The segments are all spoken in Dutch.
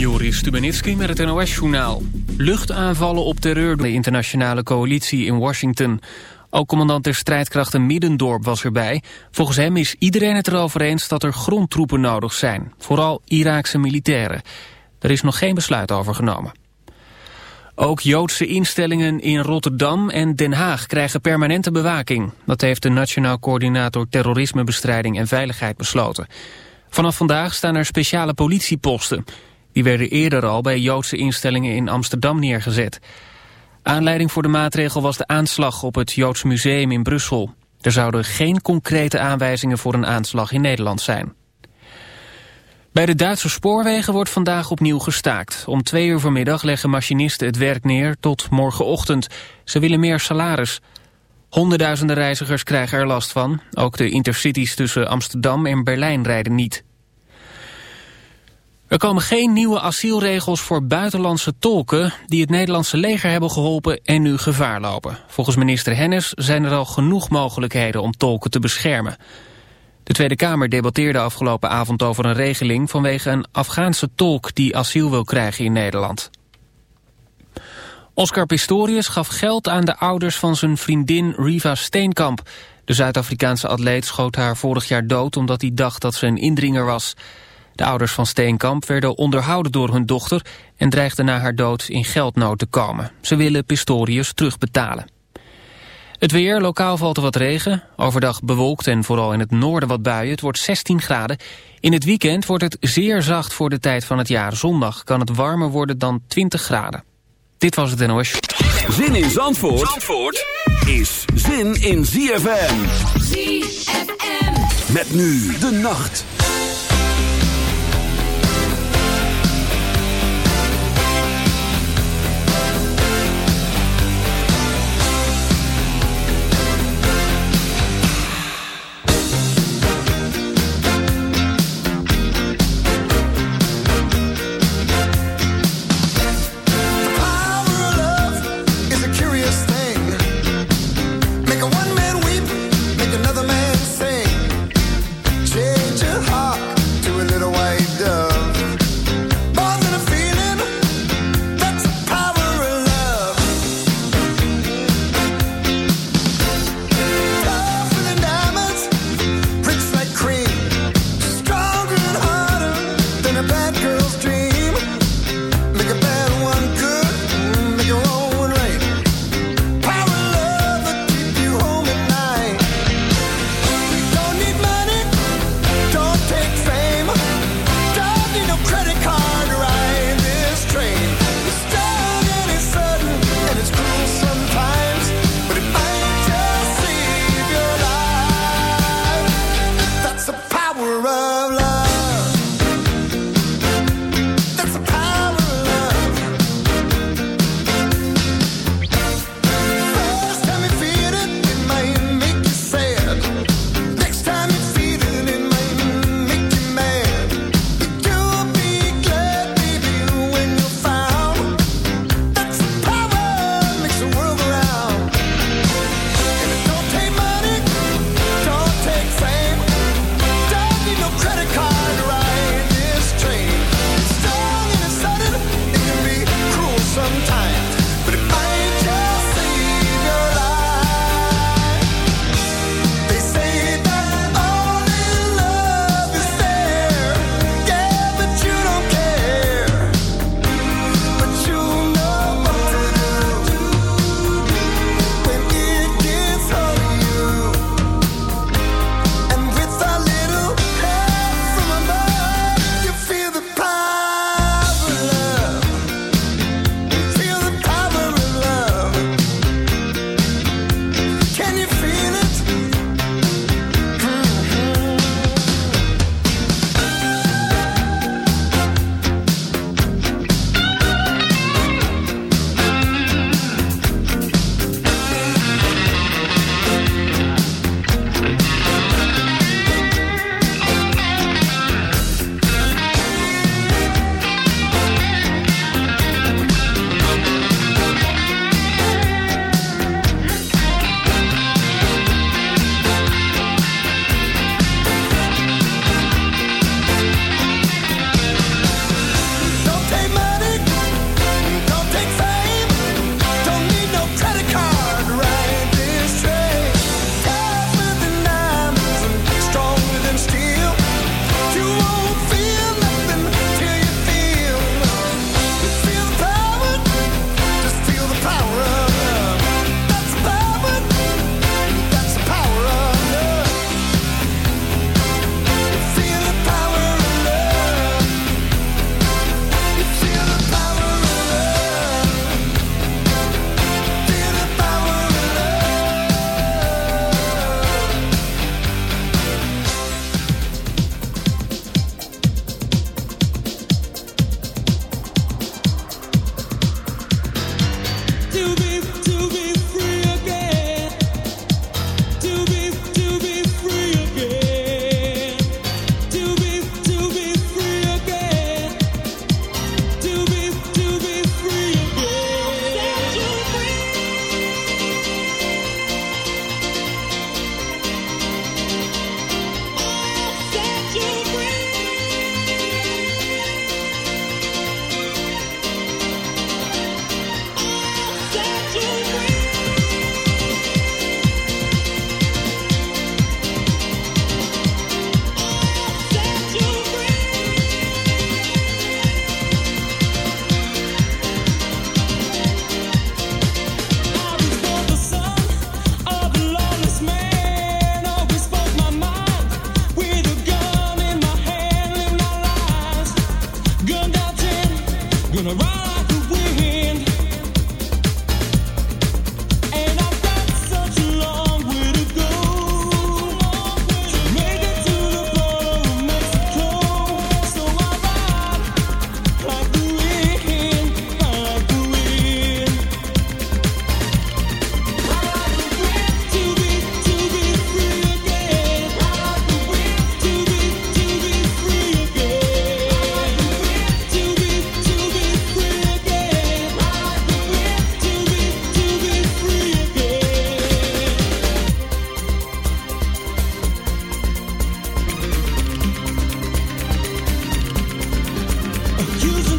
Joris Stubenitski met het NOS-journaal. Luchtaanvallen op terreur door de internationale coalitie in Washington. Ook commandant der strijdkrachten Middendorp was erbij. Volgens hem is iedereen het erover eens dat er grondtroepen nodig zijn. Vooral Iraakse militairen. Er is nog geen besluit over genomen. Ook Joodse instellingen in Rotterdam en Den Haag krijgen permanente bewaking. Dat heeft de Nationaal Coördinator Terrorismebestrijding en Veiligheid besloten. Vanaf vandaag staan er speciale politieposten. Die werden eerder al bij Joodse instellingen in Amsterdam neergezet. Aanleiding voor de maatregel was de aanslag op het Joods Museum in Brussel. Er zouden geen concrete aanwijzingen voor een aanslag in Nederland zijn. Bij de Duitse spoorwegen wordt vandaag opnieuw gestaakt. Om twee uur vanmiddag leggen machinisten het werk neer tot morgenochtend. Ze willen meer salaris. Honderdduizenden reizigers krijgen er last van. Ook de intercities tussen Amsterdam en Berlijn rijden niet. Er komen geen nieuwe asielregels voor buitenlandse tolken... die het Nederlandse leger hebben geholpen en nu gevaar lopen. Volgens minister Hennis zijn er al genoeg mogelijkheden om tolken te beschermen. De Tweede Kamer debatteerde afgelopen avond over een regeling... vanwege een Afghaanse tolk die asiel wil krijgen in Nederland. Oscar Pistorius gaf geld aan de ouders van zijn vriendin Riva Steenkamp. De Zuid-Afrikaanse atleet schoot haar vorig jaar dood... omdat hij dacht dat ze een indringer was... De ouders van Steenkamp werden onderhouden door hun dochter... en dreigden na haar dood in geldnood te komen. Ze willen Pistorius terugbetalen. Het weer, lokaal valt er wat regen. Overdag bewolkt en vooral in het noorden wat buien. Het wordt 16 graden. In het weekend wordt het zeer zacht voor de tijd van het jaar. Zondag kan het warmer worden dan 20 graden. Dit was het NOS. Zin in Zandvoort, Zandvoort is zin in ZFM. ZFM. Met nu de nacht.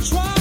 Van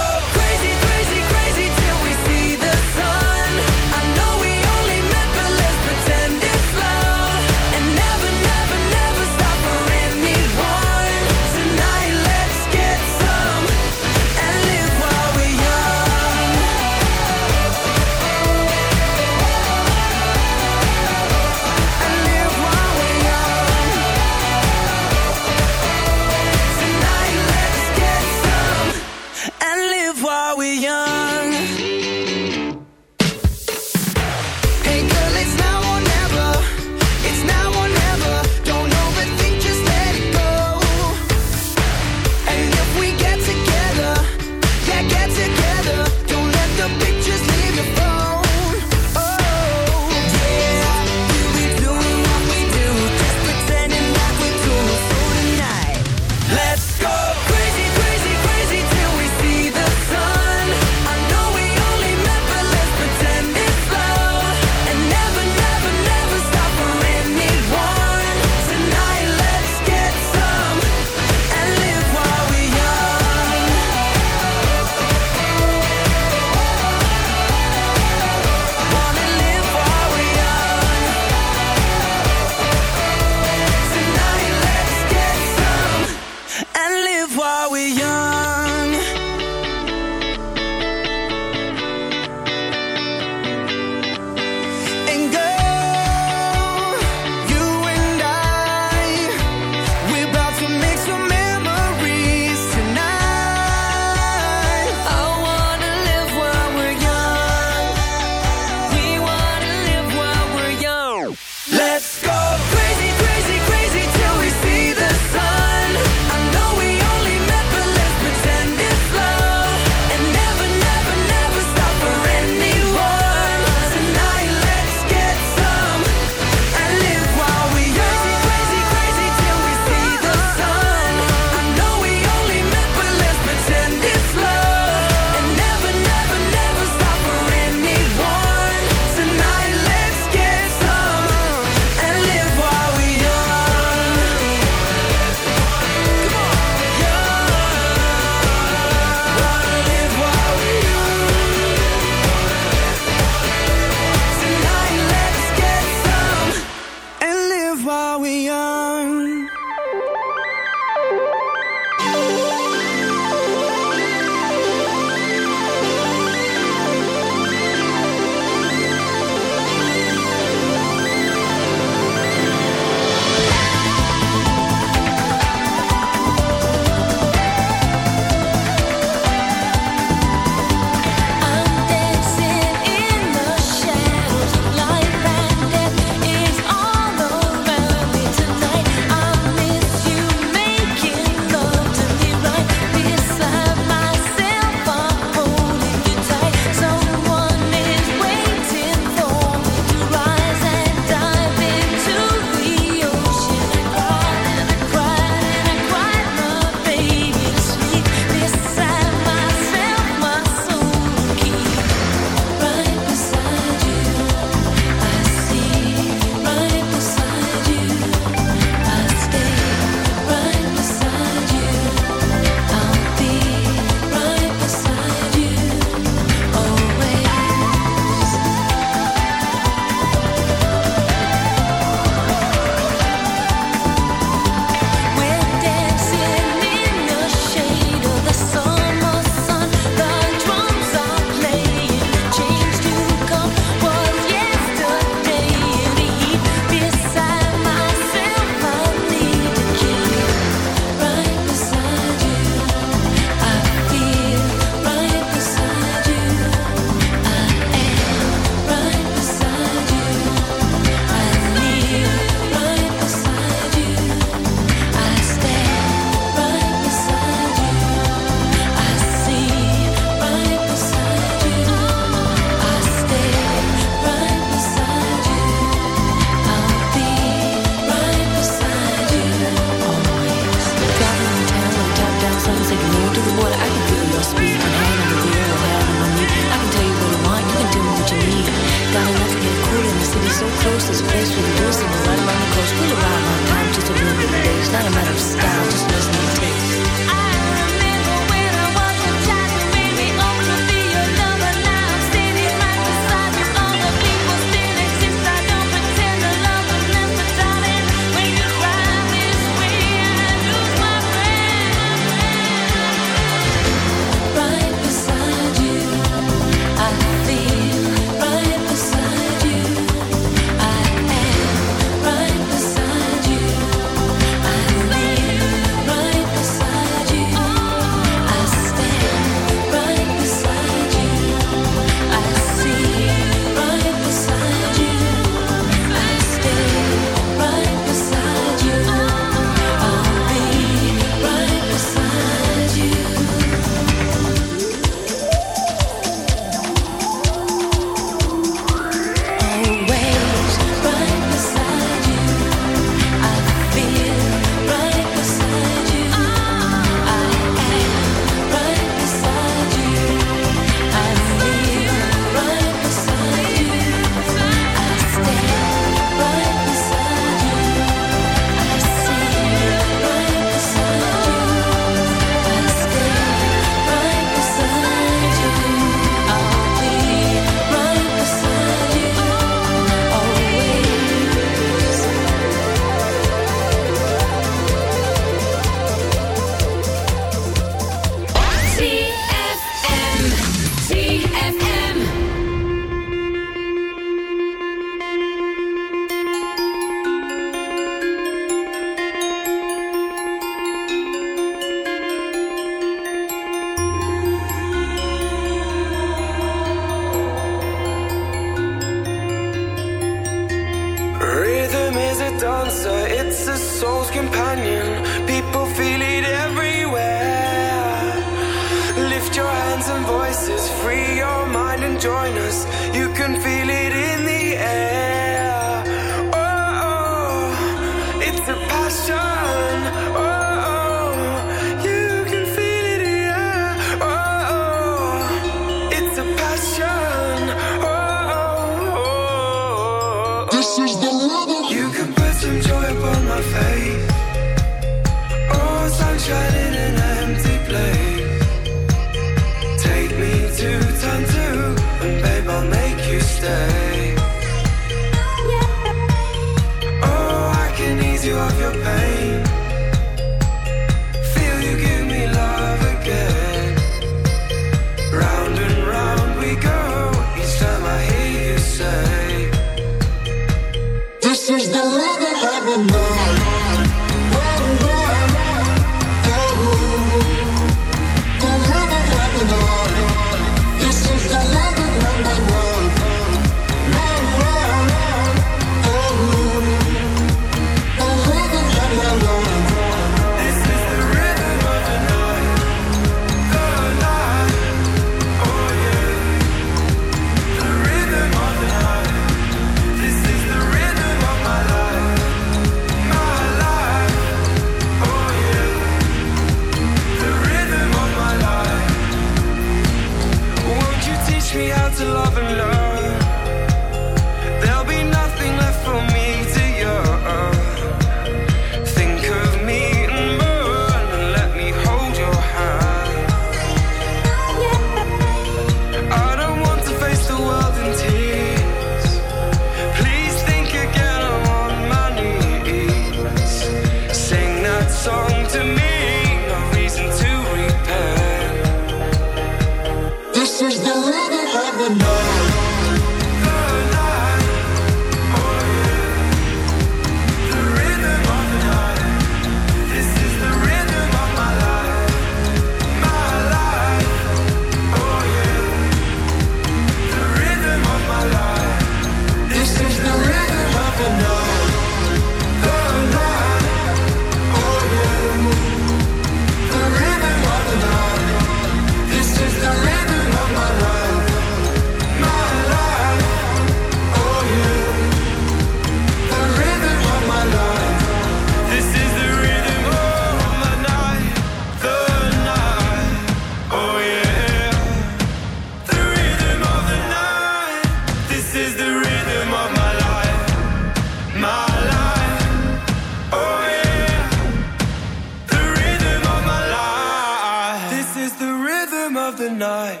This is the rhythm of the night,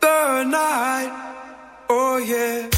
the night, oh yeah.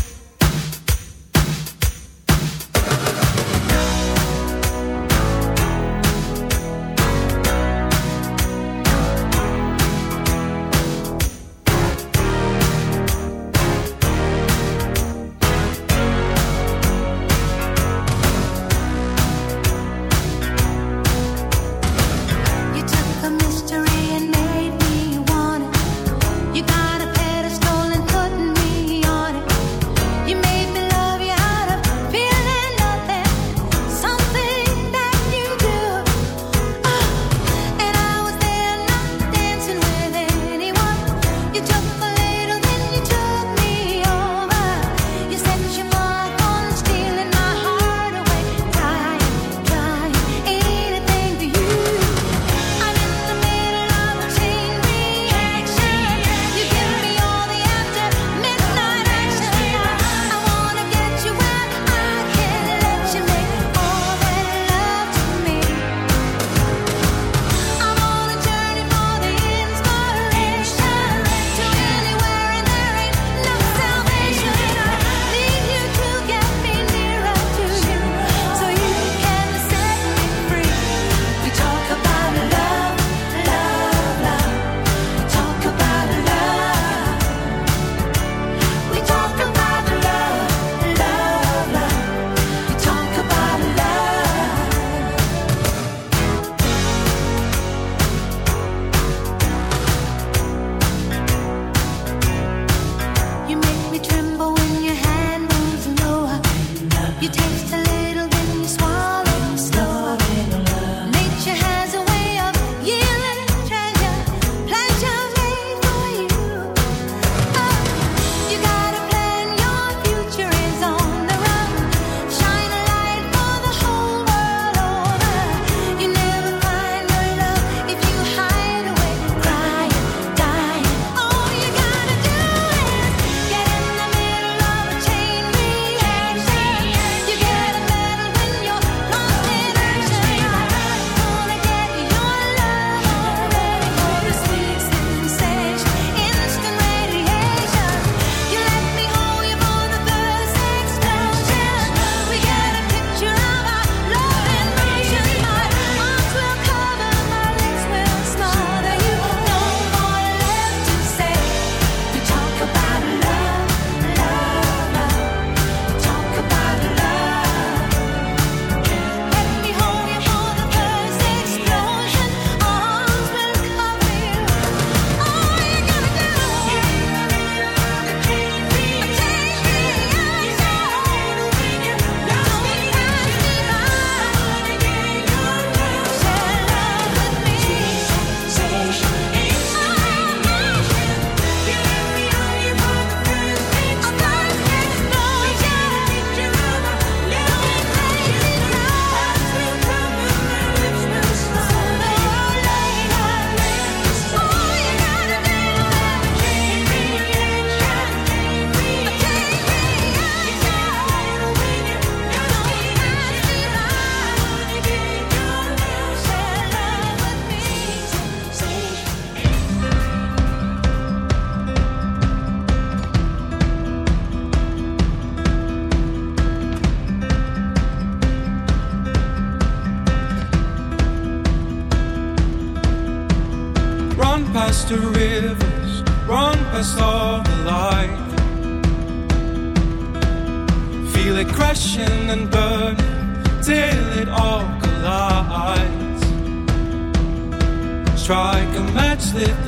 you taste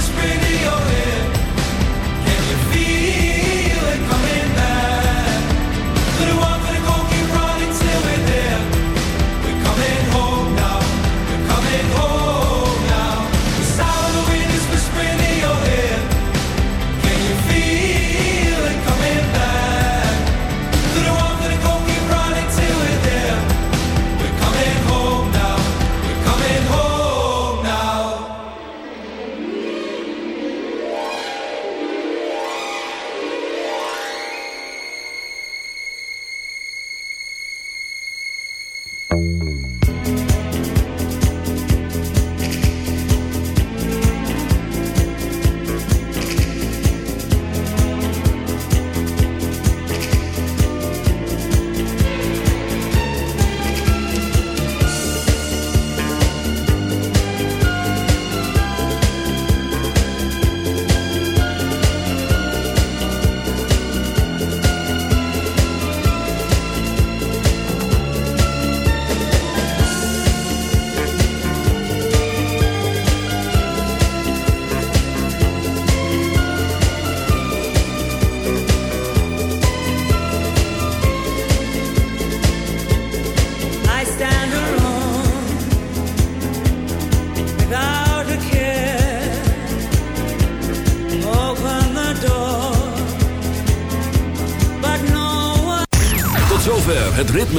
spinning.